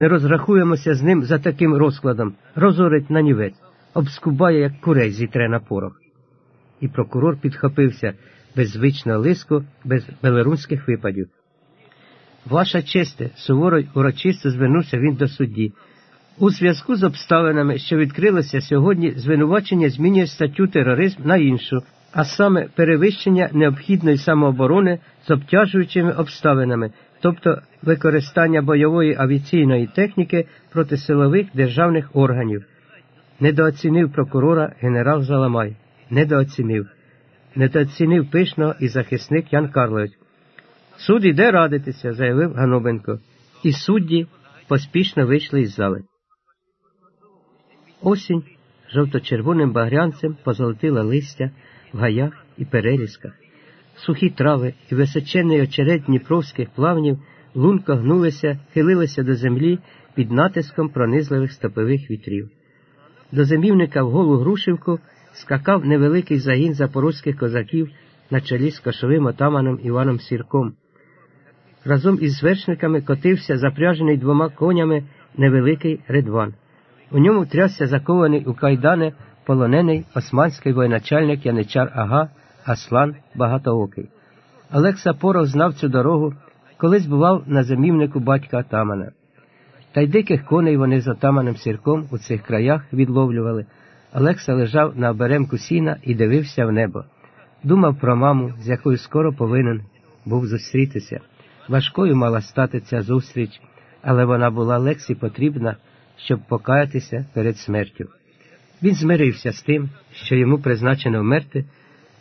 не розрахуємося з ним за таким розкладом, розорить на нівець, обскубає, як курей зітре на порох. І прокурор підхопився без звичного лиску, без белерунських випадів. Ваша честе, суворо й урочисто звернувся він до судді. У зв'язку з обставинами, що відкрилися сьогодні, звинувачення змінює статтю тероризм на іншу, а саме перевищення необхідної самооборони з обтяжуючими обставинами, тобто використання бойової авіаційної техніки проти силових державних органів. Недооцінив прокурора генерал Заламай. Недооцінив. Недооцінив пишно і захисник Ян Карлович. Суд іде радитися, заявив Ганобенко, і судді поспішно вийшли із зали. Осінь жовто-червоним багрянцем позолотила листя в гаях і перелісках. Сухі трави і височенний очерет дніпровських плавнів лунко гнулися, хилилися до землі під натиском пронизливих степових вітрів. До зимівника в голу Грушівку скакав невеликий загін запорозьких козаків на чолі з кошовим отаманом Іваном Сірком. Разом із звершниками котився запряжений двома конями невеликий редван. У ньому трясся закований у кайдани полонений османський воєначальник Яничар Ага Аслан Багатоокий. Олекса Порох знав цю дорогу, колись бував на зимівнику батька Атамана. Та й диких коней вони з отаманим сірком у цих краях відловлювали. Олекса лежав на оберемку сіна і дивився в небо. Думав про маму, з якою скоро повинен був зустрітися. Важкою мала стати ця зустріч, але вона була Лексі потрібна, щоб покаятися перед смертю. Він змирився з тим, що йому призначено вмерти,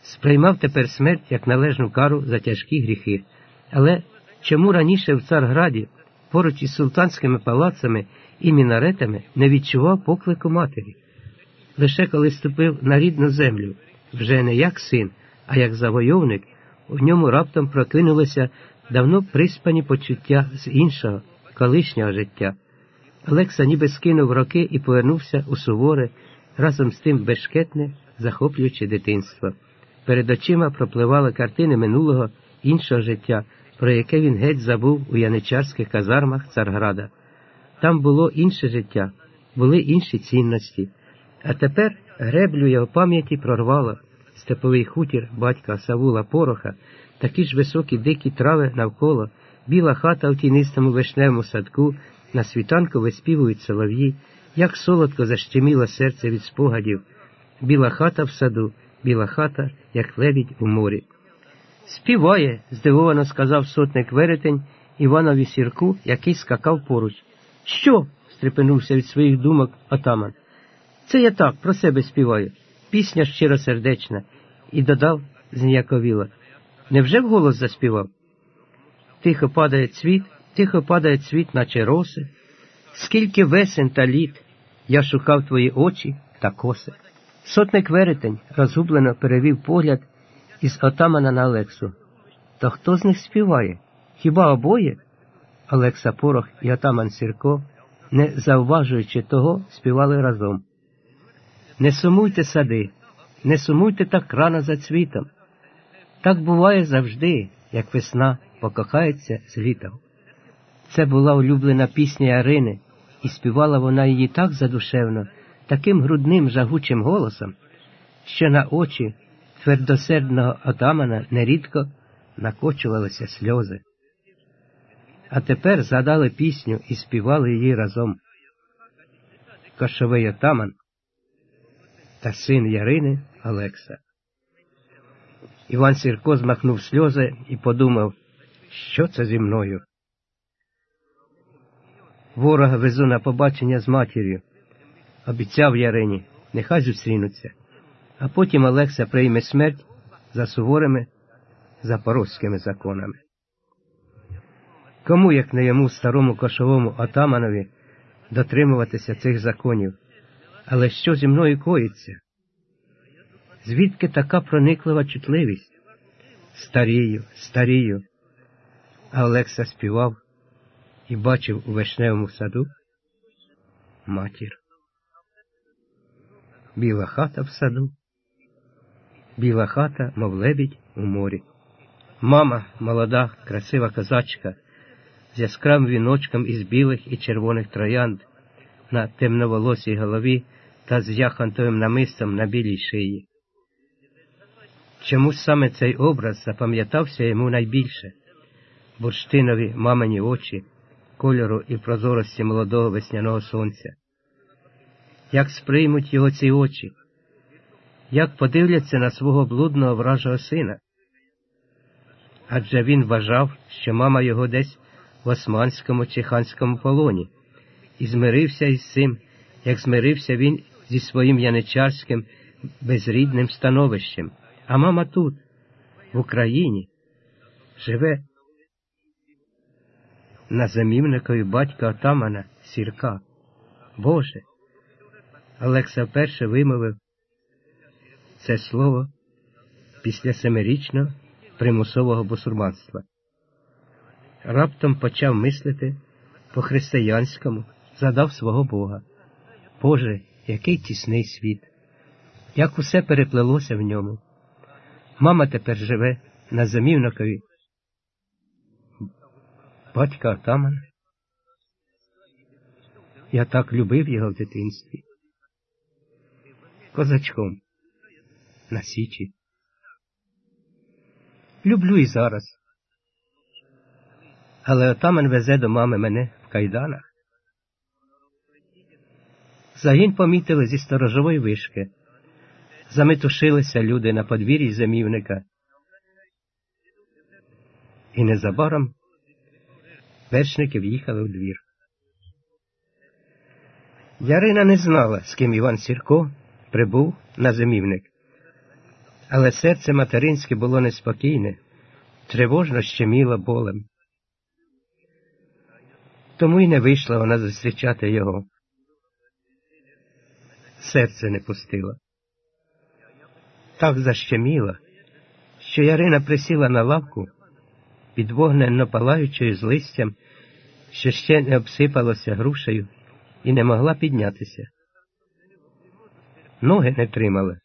сприймав тепер смерть як належну кару за тяжкі гріхи. Але чому раніше в Царграді, поруч із султанськими палацами і мінаретами, не відчував поклику матері? Лише коли ступив на рідну землю, вже не як син, а як завойовник, у ньому раптом прокинулися давно приспані почуття з іншого, колишнього життя. Олекса ніби скинув роки і повернувся у суворе, разом з тим безшкетне, захоплююче дитинство. Перед очима пропливали картини минулого іншого життя, про яке він геть забув у яничарських казармах Царграда. Там було інше життя, були інші цінності. А тепер греблю його пам'яті прорвало степовий хутір батька Савула Пороха, такі ж високі дикі трави навколо, біла хата в тінистому вишневому садку, на світанку виспівують солов'ї, як солодко защеміло серце від спогадів, біла хата в саду, біла хата, як лебідь у морі. Співає, здивовано сказав сотник веретень Іванові сірку, який скакав поруч. Що? стрепенувся від своїх думок отаман. Це я так про себе співаю. Пісня щиросердечна, і додав зніяковіло. Невже вголос заспівав? Тихо падає цвіт, тихо падає цвіт, наче роси. Скільки весен та літ я шукав твої очі та коси. Сотник веретень розгублено перевів погляд із отамана на Олексу. То хто з них співає? Хіба обоє? Олекса Порох і отаман Сірко, не зауважуючи того, співали разом. Не сумуйте сади, не сумуйте так рано за цвітом. Так буває завжди, як весна покохається з літом. Це була улюблена пісня Ярини, і співала вона її так задушевно, таким грудним жагучим голосом, що на очі твердосердного отамана нерідко накочувалися сльози. А тепер згадали пісню і співали її разом. Кошовий отаман та син Ярини Олекса. Іван Сірко змахнув сльози і подумав, що це зі мною. Ворога везу на побачення з матір'ю. Обіцяв Ярині, нехай зустрінуться, а потім Олекса прийме смерть за суворими запорозькими законами. Кому, як не йому, старому кошовому отаманові, дотримуватися цих законів? Але що зі мною коїться? Звідки така прониклива чутливість? Старію, старію. А Олекса співав і бачив у вишневому саду матір. Біла хата в саду, біла хата, мов лебідь у морі. Мама, молода, красива козачка, з яскравим віночком із білих і червоних троянд на темноволосій голові та з яхонтовим намистом на білій шиї. Чомусь саме цей образ запам'ятався йому найбільше бурштинові мамині очі, кольору і прозорості молодого весняного сонця. Як сприймуть його ці очі, як подивляться на свого блудного вражого сина? Адже він вважав, що мама його десь в османському чи ханському полоні, і змирився із цим, як змирився він зі своїм яничарським безрідним становищем. А мама тут, в Україні, живе на замівникові батька отамана Сірка. Боже. Олекса вперше вимовив це слово після семирічного примусового бусурманства. Раптом почав мислити по-християнському, задав свого Бога. Боже, який тісний світ, як усе переплелося в ньому. Мама тепер живе на замівникові. Батька отаман. Я так любив його в дитинстві. Козачком на Січі. Люблю і зараз. Але отаман везе до мами мене в кайданах. Загін помітили зі сторожової вишки. Заметушилися люди на подвір'ї зимівника. І незабаром вершники в'їхали в двір. Ярина не знала, з ким Іван Сірко прибув на зимівник. Але серце материнське було неспокійне, тривожно щеміло болем. Тому й не вийшла вона зустрічати його. Серце не пустило. Так защеміла, що Ярина присіла на лавку під вогненно палаючою з листям, що ще не обсипалося грушею, і не могла піднятися. Ноги не тримали.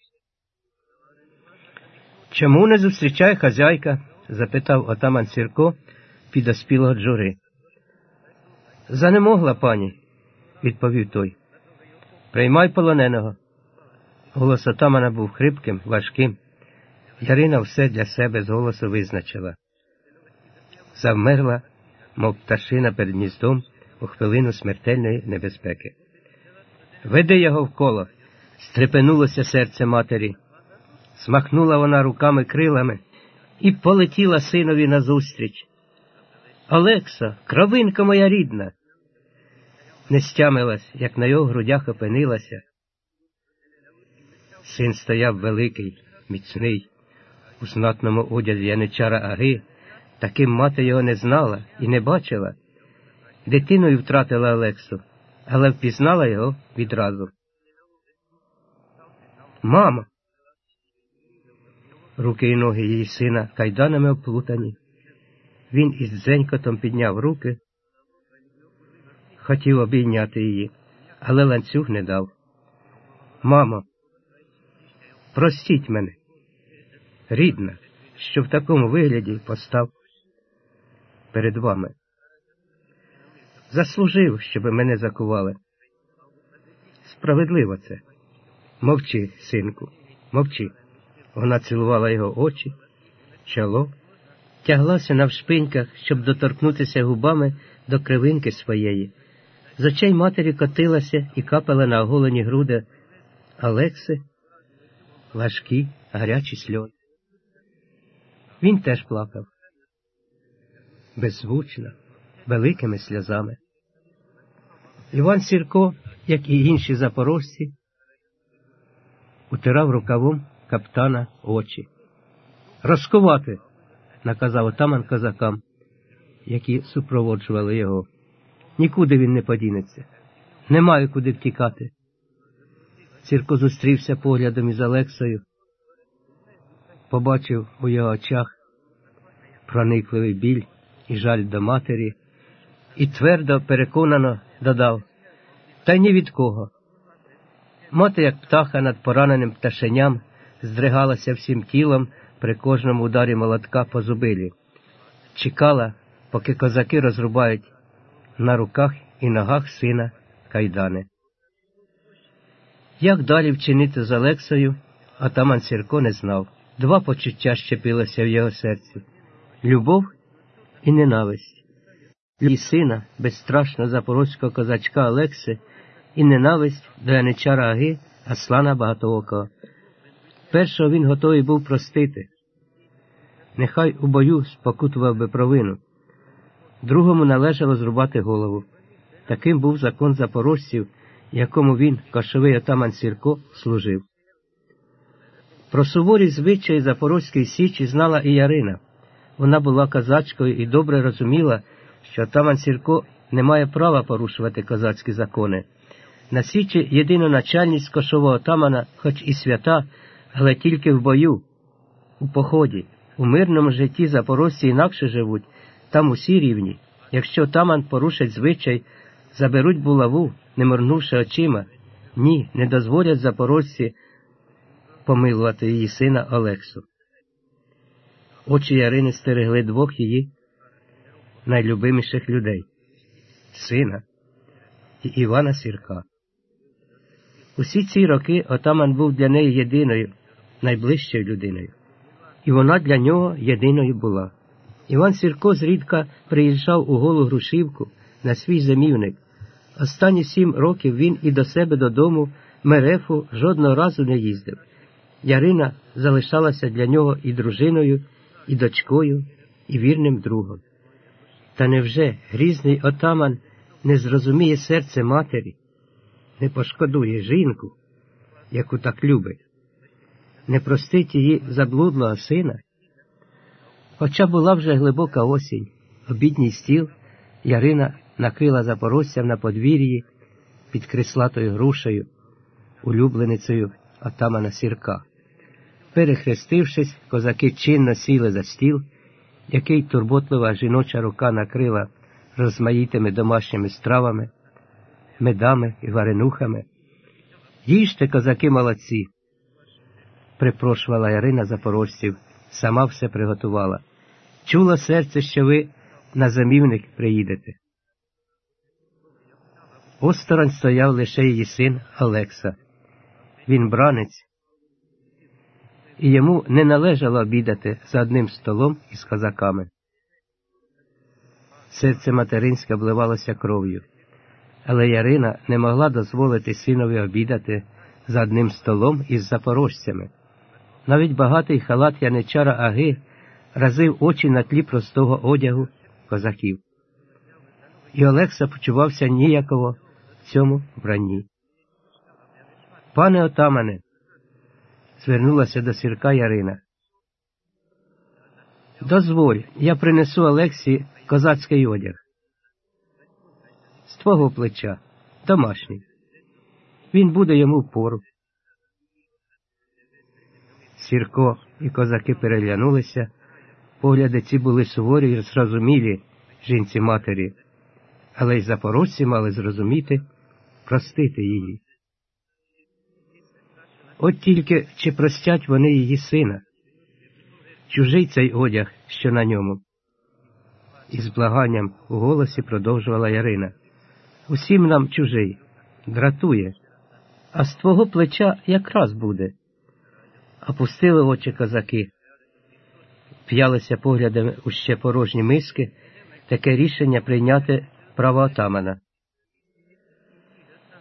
Чому не зустрічає хазяйка? запитав отаман Сірко підоспілого джури. Занемогла пані, відповів той. Приймай полоненого. Голос отамана був хрипким, важким. Ярина все для себе з голосу визначила. Завмерла, мов пташина перед гніздом у хвилину смертельної небезпеки. Веди його в коло, стрепенулося серце матері. Смахнула вона руками крилами і полетіла синові назустріч. Олекса, кровинка моя рідна. Не стямилась, як на його грудях опинилася. Син стояв великий, міцний, у знатному одязі яничара Аги, таким мати його не знала і не бачила. Дитиною втратила Олексу, але впізнала його відразу. Мамо. Руки й ноги її сина кайданами оплутані. Він із дзенькотом підняв руки, хотів обійняти її, але ланцюг не дав. Мамо, простіть мене, рідна, що в такому вигляді постав перед вами. Заслужив, щоб мене закували. Справедливо це. Мовчи, синку, мовчи. Вона цілувала його очі, чоло, тяглася навшпиньках, щоб доторкнутися губами до кривинки своєї. З очей матері котилася і капала на оголені груди Алекси важкі, гарячі сльози. Він теж плакав беззвучно, великими сльозами. Іван Сірко, як і інші запорожці, утирав рукавом каптана очі. Розкувати, наказав отаман козакам, які супроводжували його. Нікуди він не подінеться, немає куди втікати. Сірко зустрівся поглядом із Олексою, побачив у його очах проникливий біль і жаль до матері, і твердо переконано додав Та ні від кого. Мати, як птаха над пораненим пташеням, здригалася всім тілом при кожному ударі молотка по зубилі, чекала, поки козаки розрубають на руках і ногах сина кайдани. Як далі вчинити з Олексою, атаман Сірко не знав. Два почуття щепилося в його серці любов і ненависть. І сина, безстрашного запорозького козачка Олекси, і ненависть до яничара Аги, Аслана Багатоокого. Першого він готовий був простити. Нехай у бою спокутував би провину, другому належало зрубати голову. Таким був закон запорожців, якому він, кошовий отаман Сірко, служив. Про суворі звичаї Запорозької Січі знала і Ярина. Вона була козачкою і добре розуміла, що отаман Сірко не має права порушувати козацькі закони. На Січі єдиноначальність кошового отамана, хоч і свята, але тільки в бою, у поході. У мирному житті запорожці інакше живуть, там усі рівні. Якщо таман порушить звичай, заберуть булаву, не морнувши очима. Ні, не дозволять запорожці помилувати її сина Олексу. Очі Ярини стерегли двох її найлюбиміших людей сина і Івана Сірка. Усі ці роки отаман був для неї єдиною, найближчою людиною, і вона для нього єдиною була. Іван Сірко зрідка приїжджав у голу Грушівку на свій зимівник. Останні сім років він і до себе додому Мерефу жодного разу не їздив. Ярина залишалася для нього і дружиною, і дочкою, і вірним другом. Та невже грізний отаман не зрозуміє серце матері, не пошкодує жінку, яку так любить, не простить її заблудлого сина? Хоча була вже глибока осінь, обідній стіл, Ярина накрила запорожцям на подвір'ї під крислатою грушею, улюбленицею отамана сірка. Перехрестившись, козаки чинно сіли за стіл, який турботлива жіноча рука накрила розмаїтими домашніми стравами, медами і варенухами. Їжте, козаки молодці, припрошувала Ярина запорожців, сама все приготувала. Чуло серце, що ви на замівник приїдете. Осторонь стояв лише її син Олекса. Він бранець, і йому не належало обідати за одним столом із козаками. Серце материнське обливалося кров'ю, але Ярина не могла дозволити синові обідати за одним столом із запорожцями. Навіть багатий халат яничара Аги разив очі на тлі простого одягу козаків. І Олекса почувався ніяково в цьому вранні. Пане отамане, звернулася до сірка Ярина. Дозволь, я принесу Олексі козацький одяг. Твого плеча, домашній. Він буде йому в пору. Сірко і козаки переглянулися. Погляди ці були суворі й зрозумілі жінці матері, але й запорожці мали зрозуміти, простити її. От тільки чи простять вони її сина, чужий цей одяг, що на ньому. І з благанням у голосі продовжувала Ярина. Усім нам чужий, дратує, а з твого плеча якраз буде. Опустили очі козаки вп'ялися поглядами у ще порожні миски, таке рішення прийняти право отамана.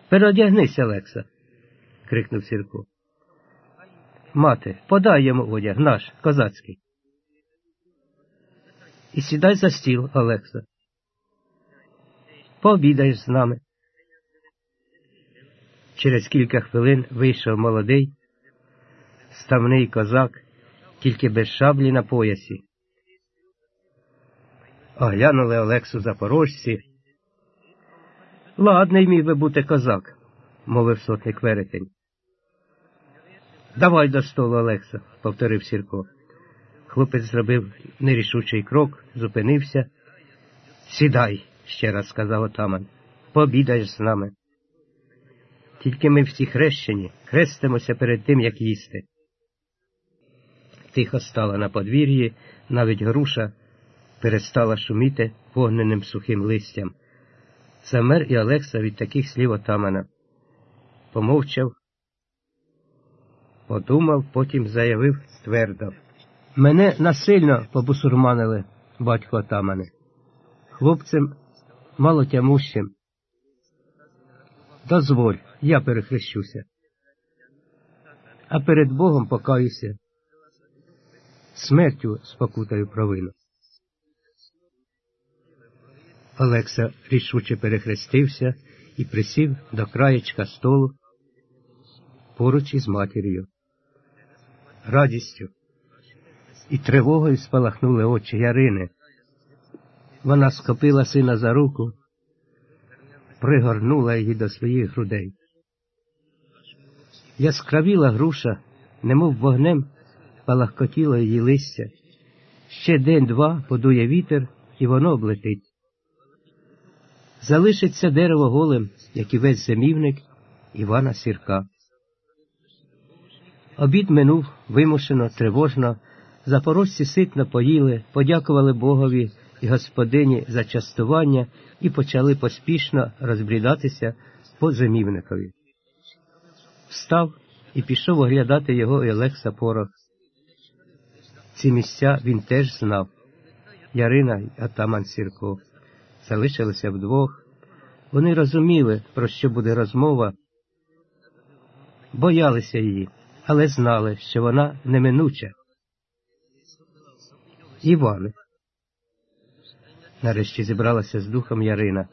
Переодягнися, Олекса, крикнув Сірко. Мати, подай йому одяг, наш, козацький. І сідай за стіл, Олекса. Пообідаєш з нами. Через кілька хвилин вийшов молодий, ставний козак тільки без шаблі на поясі. Оглянули Олексу запорожці. Ладний міг би бути козак, мовив сотник веретень. Давай до столу, Олекса, повторив Сірко. Хлопець зробив нерішучий крок, зупинився. Сідай, ще раз сказав отаман, пообідаєш з нами. Тільки ми всі хрещені, хрестимося перед тим, як їсти тихо стала на подвір'ї, навіть груша перестала шуміти вогненим сухим листям. Замер і Олекса від таких слів отамана. Помовчав, подумав, потім заявив твердо. Мене насильно побусурманили, батько отамане. Хлопцем малотямущим. Дозволь, я перехрещуся. А перед Богом покаюся. Смертю спокутаю провину. Олекса рішуче перехрестився і присів до краєчка столу поруч із матір'ю. Радістю і тривогою спалахнули очі Ярини. Вона скопила сина за руку, пригорнула її до своїх грудей. Яскравіла груша, немов вогнем, палахкотіло її листя. Ще день-два подує вітер, і воно облетить. Залишиться дерево голим, як і весь зимівник Івана Сірка. Обід минув вимушено, тривожно, запорожці ситно поїли, подякували Богові і господині за частування і почали поспішно розбрідатися по зимівникові. Встав і пішов оглядати його і Олекса Порох. Ці місця він теж знав. Ярина й Атаман Сірко залишилися вдвох. Вони розуміли, про що буде розмова, боялися її, але знали, що вона неминуча. Іване. Нарешті зібралася з духом Ярина.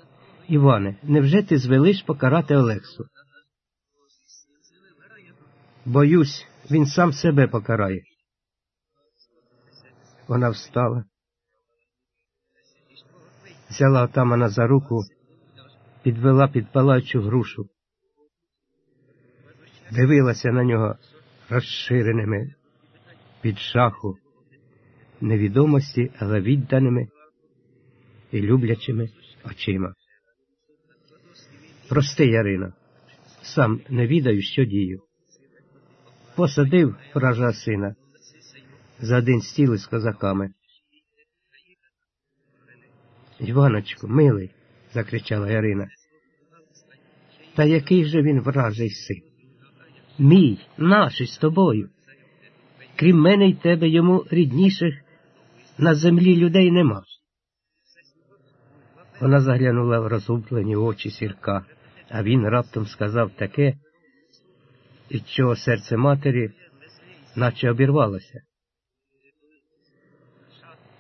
Іване, невже ти звелиш покарати Олексу? Боюсь, він сам себе покарає. Вона встала, взяла отамана за руку, підвела під палаючу грушу, дивилася на нього розширеними від шаху, невідомості, але відданими і люблячими очима. Прости, Ярина, сам не відаю, що дію. Посадив вража сина за один стіл із козаками. Іваночку, милий, закричала Ярина. Та який же він вражий син? Мій, наш із тобою. Крім мене й тебе йому рідніших на землі людей нема. Вона заглянула в розгублені очі сірка, а він раптом сказав таке, від чого серце матері наче обірвалося.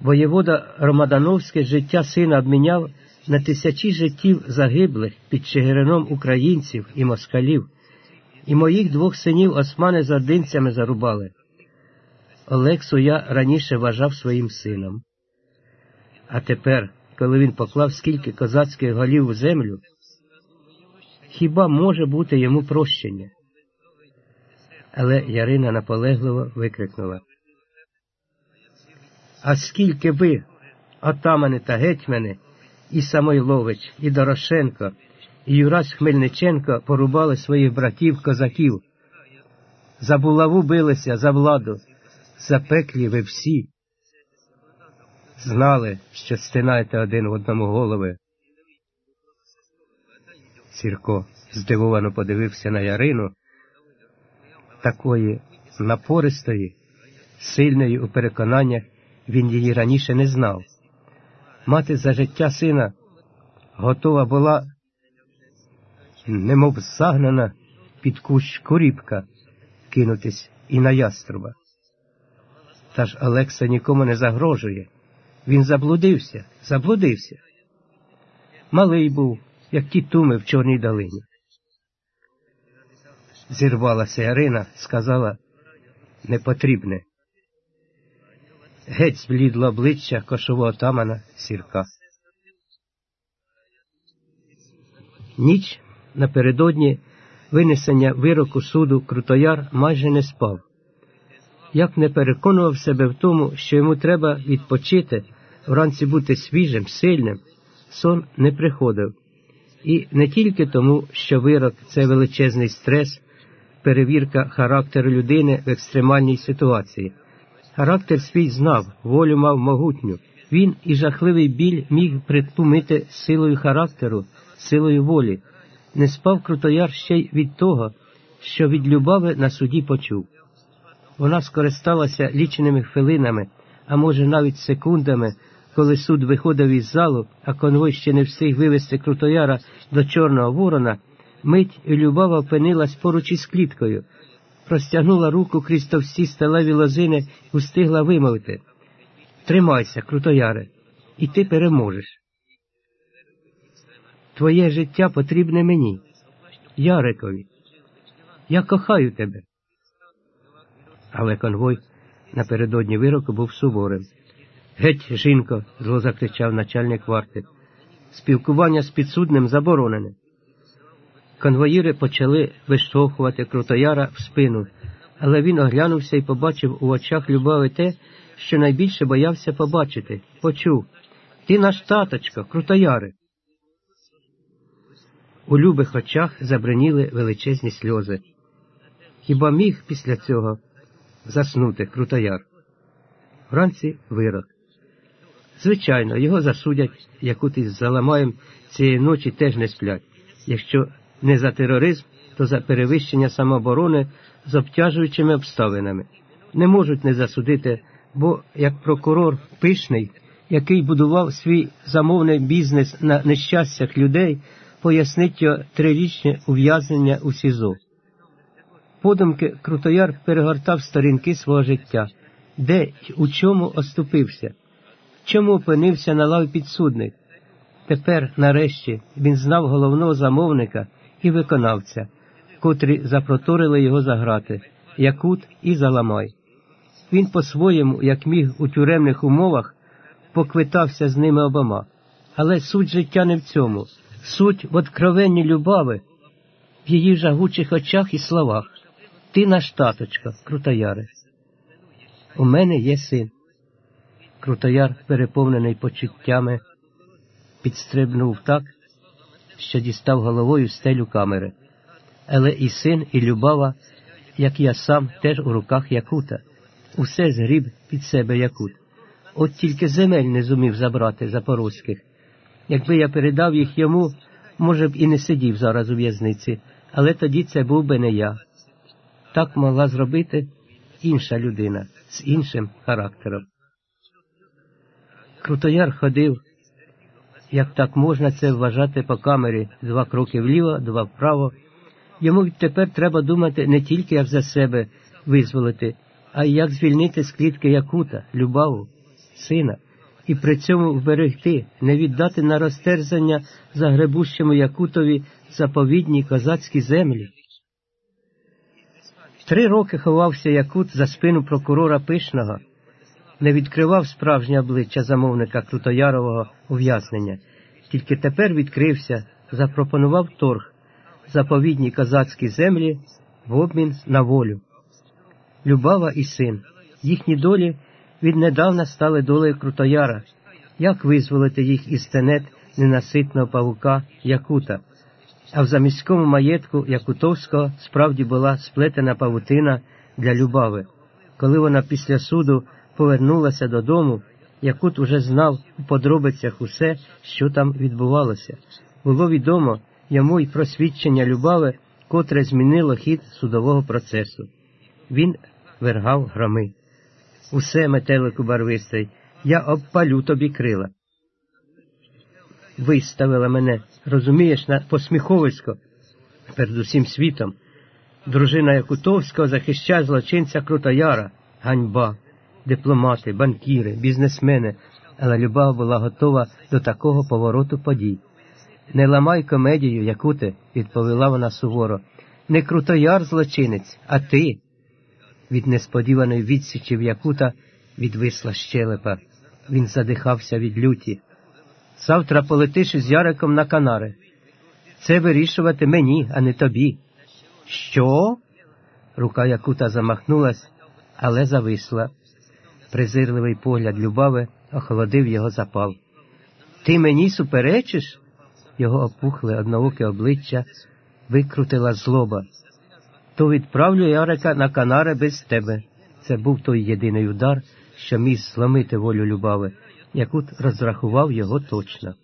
Воєвода Ромадановське життя сина обміняв на тисячі життів загиблих під Чигирином українців і москалів, і моїх двох синів османи за динцями зарубали. Олексу я раніше вважав своїм сином. А тепер, коли він поклав скільки козацьких голів у землю, хіба може бути йому прощення? Але Ярина наполегливо викрикнула. А скільки ви, отамани та гетьмани, і Самойлович, і Дорошенко, і Юрась Хмельниченко порубали своїх братів козаків, за булаву билися за владу, запеклі ви всі. Знали, що стинаєте один в одному голови. Сірко здивовано подивився на Ярину, такої напористої, сильної у переконаннях він її раніше не знав. Мати за життя сина готова була, немов загнана під кущ куріпка, кинутись і на яструба. Та ж Олекса нікому не загрожує. Він заблудився, заблудився. Малий був, як ті туми в Чорній долині. Зірвалася Ярина, сказала непотрібне. Геть зблідло обличчя кошового отамана сірка. Ніч напередодні винесення вироку суду Крутояр майже не спав. Як не переконував себе в тому, що йому треба відпочити, вранці бути свіжим, сильним, сон не приходив. І не тільки тому, що вирок це величезний стрес, перевірка характеру людини в екстремальній ситуації. Характер свій знав, волю мав могутню, Він і жахливий біль міг притлумити силою характеру, силою волі. Не спав крутояр ще й від того, що від любави на суді почув. Вона скористалася ліченими хвилинами, а може навіть секундами, коли суд виходив із залу, а конвой ще не встиг вивести крутояра до Чорного Ворона, мить і Любава опинилась поруч із кліткою, простягнула руку крізь товсті сталеві лозини і встигла вимовити Тримайся, крутояре, і ти переможеш. Твоє життя потрібне мені, Ярикові. Я кохаю тебе. Але конвой напередодні вироку був суворим. Геть, жінко, зло закричав начальник варти. Спілкування з підсудним заборонене. Конвоїри почали виштовхувати Крутояра в спину, але він оглянувся і побачив у очах Любави те, що найбільше боявся побачити. Почув Ти наш таточко, Крутояри. У любих очах забриніли величезні сльози. Хіба міг після цього заснути Крутояр? Вранці вирок. Звичайно, його засудять, якут із Заламаєм цієї ночі теж не сплять. Якщо не за тероризм, то за перевищення самооборони з обтяжуючими обставинами. Не можуть не засудити, бо як прокурор пишний, який будував свій замовний бізнес на нещастях людей, пояснить його трирічне ув'язнення у СІЗО. Подумки Крутояр перегортав сторінки свого життя, де й у чому оступився, чому опинився на лаві підсудних. Тепер, нарешті, він знав головного замовника і виконавця, котрі запроторили його за грати, Якут і Заламай. Він по-своєму, як міг у тюремних умовах, поквитався з ними обома. Але суть життя не в цьому, суть в откровенні любави, в її жагучих очах і словах. Ти наш таточка, Крутояре. У мене є син. Крутояр, переповнений почуттями, підстрибнув так, що дістав головою стелю камери. Але і син, і любава, як я сам, теж у руках Якута. Усе згріб під себе Якут. От тільки земель не зумів забрати запорозьких. Якби я передав їх йому, може б і не сидів зараз у в'язниці, але тоді це був би не я. Так могла зробити інша людина з іншим характером. Крутояр ходив, як так можна це вважати по камері, два кроки вліво, два вправо. Йому відтепер треба думати не тільки як за себе визволити, а й як звільнити з клітки Якута, Любаву, сина, і при цьому вберегти, не віддати на розтерзання загребущому Якутові заповідні козацькі землі. Три роки ховався Якут за спину прокурора Пишного, не відкривав справжнє обличчя замовника Крутоярового ув'язнення, тільки тепер відкрився, запропонував торг заповідні козацькі землі в обмін на волю. Любава і син, їхні долі віднедавна стали долею Крутояра, як визволити їх із тенет ненаситного павука Якута. А в заміському маєтку Якутовського справді була сплетена павутина для Любави. Коли вона після суду повернулася додому, Якут уже знав у подробицях усе, що там відбувалося. Було відомо йому й про свідчення Любави, котре змінило хід судового процесу. Він вергав громи. Усе, метелику барвистий, я обпалю тобі крила. Виставила мене, розумієш, на посміховисько перед усім світом. Дружина Якутовського захищає злочинця Крутояра, ганьба, дипломати, банкіри, бізнесмени, але Любава була готова до такого повороту подій. Не ламай комедію, Якуте, відповіла вона суворо. Не крутояр злочинець, а ти. Від несподіваної відсічі в Якута відвисла щелепа. Він задихався від люті. Завтра полетиш із Яриком на Канари. Це вирішувати мені, а не тобі. Що? Рука Якута замахнулась, але зависла. Презирливий погляд Любави охолодив його запал. Ти мені суперечиш? Його опухле однооке обличчя викрутила злоба. То відправлю Ярика на Канари без тебе. Це був той єдиний удар, що міг зломити волю Любави. Якут розрахував його точно.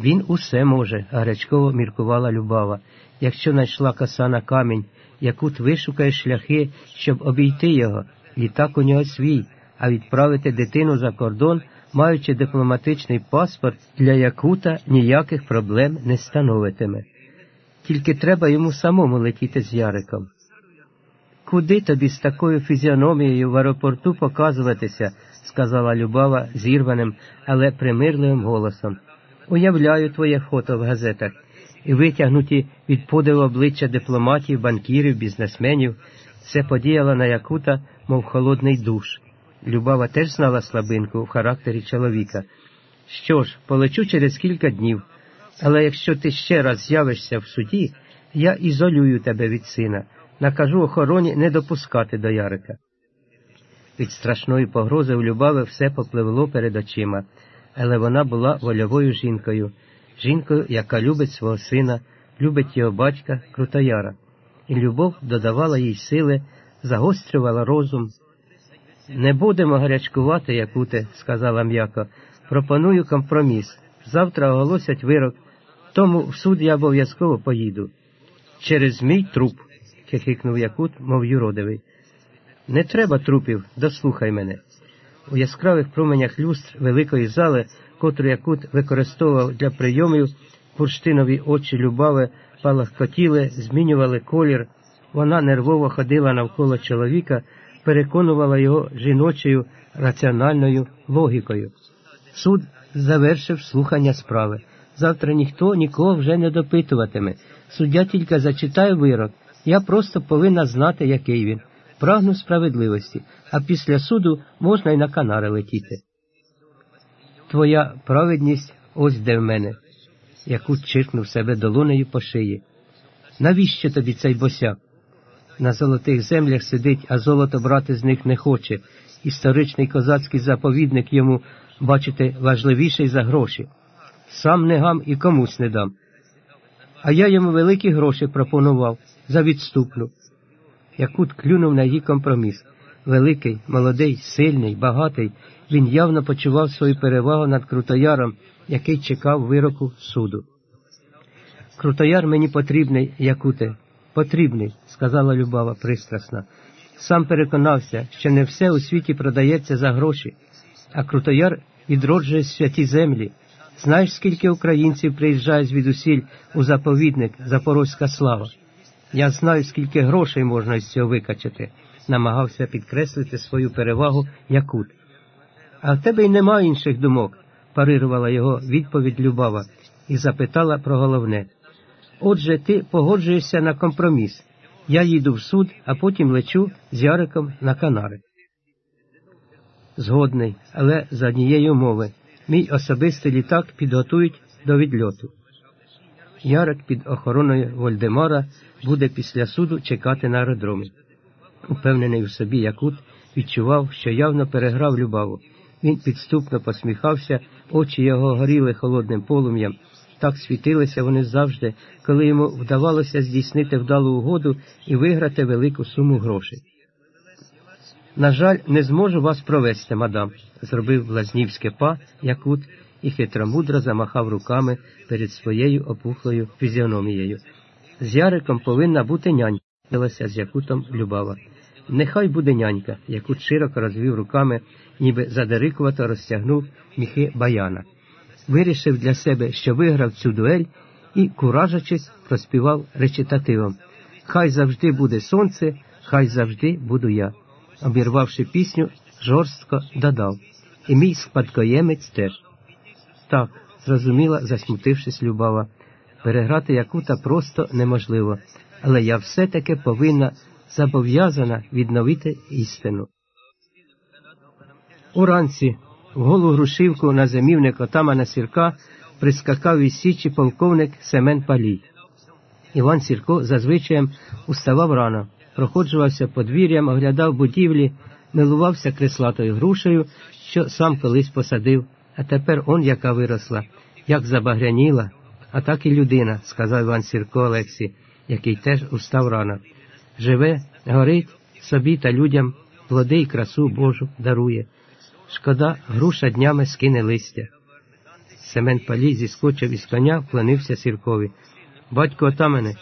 Він усе може, гарячково міркувала Любава. Якщо знайшла коса на камінь, Якут вишукає шляхи, щоб обійти його, літак у нього свій, а відправити дитину за кордон, маючи дипломатичний паспорт, для Якута ніяких проблем не становитиме. Тільки треба йому самому летіти з Яриком. Куди тобі з такою фізіономією в аеропорту показуватися? сказала Любава зірваним, але примирливим голосом. Уявляю твоє фото в газетах і витягнуті від подиву обличчя дипломатів, банкірів, бізнесменів. Це подіяло на Якута, мов холодний душ. Любава теж знала слабинку в характері чоловіка. Що ж, полечу через кілька днів, але якщо ти ще раз з'явишся в суді, я ізолюю тебе від сина, накажу охороні не допускати до Ярика. Від страшної погрози у Любави все попливло перед очима, але вона була вольовою жінкою, жінкою, яка любить свого сина, любить його батька Крутояра, і любов додавала їй сили, загострювала розум. Не будемо гарячкувати, Якуте, сказала м'яко. Пропоную компроміс. Завтра оголосять вирок, тому в суд я обов'язково поїду. Через мій труп, хихикнув Якут, мов юродивий. Не треба трупів, дослухай мене. У яскравих променях люстр великої зали, котру Якут використовував для прийомів, бурштинові очі любави палахкотіли, змінювали колір. Вона нервово ходила навколо чоловіка, переконувала його жіночою раціональною логікою. Суд завершив слухання справи. Завтра ніхто нікого вже не допитуватиме. Суддя тільки зачитає вирок. Я просто повинна знати, який він. Прагну справедливості, а після суду можна й на канари летіти. Твоя праведність ось де в мене, яку чиркнув себе долонею по шиї. Навіщо тобі цей босяк? На золотих землях сидить, а золото брати з них не хоче. Історичний козацький заповідник йому, бачите, важливіший за гроші. Сам не гам і комусь не дам. А я йому великі гроші пропонував за відступну. Якут клюнув на її компроміс. Великий, молодий, сильний, багатий, він явно почував свою перевагу над Крутояром, який чекав вироку суду. Крутояр мені потрібний, Якуте, потрібний, сказала Любава пристрасно. Сам переконався, що не все у світі продається за гроші, а Крутояр відроджує святі землі. Знаєш, скільки українців приїжджає звідусіль у заповідник Запорозька слава? Я знаю, скільки грошей можна з цього викачати, намагався підкреслити свою перевагу Якут. А в тебе й нема інших думок, парирувала його відповідь Любава і запитала про головне. Отже, ти погоджуєшся на компроміс. Я їду в суд, а потім лечу з Яриком на Канари. Згодний, але за однієї умови. Мій особистий літак підготують до відльоту. Ярик під охороною Вольдемара буде після суду чекати на аеродромі. Упевнений у собі, Якут відчував, що явно переграв любаву. Він підступно посміхався, очі його горіли холодним полум'ям. Так світилися вони завжди, коли йому вдавалося здійснити вдалу угоду і виграти велику суму грошей. На жаль, не зможу вас провести, мадам, зробив Блазнівське па Якут і хитромудро замахав руками перед своєю опухлою фізіономією. З Яриком повинна бути нянька, з Якутом Любава. Нехай буде нянька, Якут широко розвів руками, ніби задерикувато розтягнув міхи баяна. Вирішив для себе, що виграв цю дуель і, куражачись, проспівав речитативом Хай завжди буде сонце, хай завжди буду я. Обірвавши пісню, жорстко додав. І мій спадкоємець теж. Так, зрозуміла, засмутившись, Любава. Переграти Якута просто неможливо, але я все-таки повинна зобов'язана відновити істину. Уранці голу грушівку на зимівник отамана Сірка прискакав із січі полковник Семен Палій. Іван Сірко зазвичаєм уставав рано, проходжувався подвір'ям, оглядав будівлі, милувався креслатою грушею, що сам колись посадив, а тепер он яка виросла, як забагряніла, а так і людина, сказав Іван Сірко Олексі, який теж устав рано. Живе, горить собі та людям, плоди й красу Божу дарує. Шкода, груша днями скине листя. Семен Палій зіскочив із коня, вклонився сіркові. Батько отамане,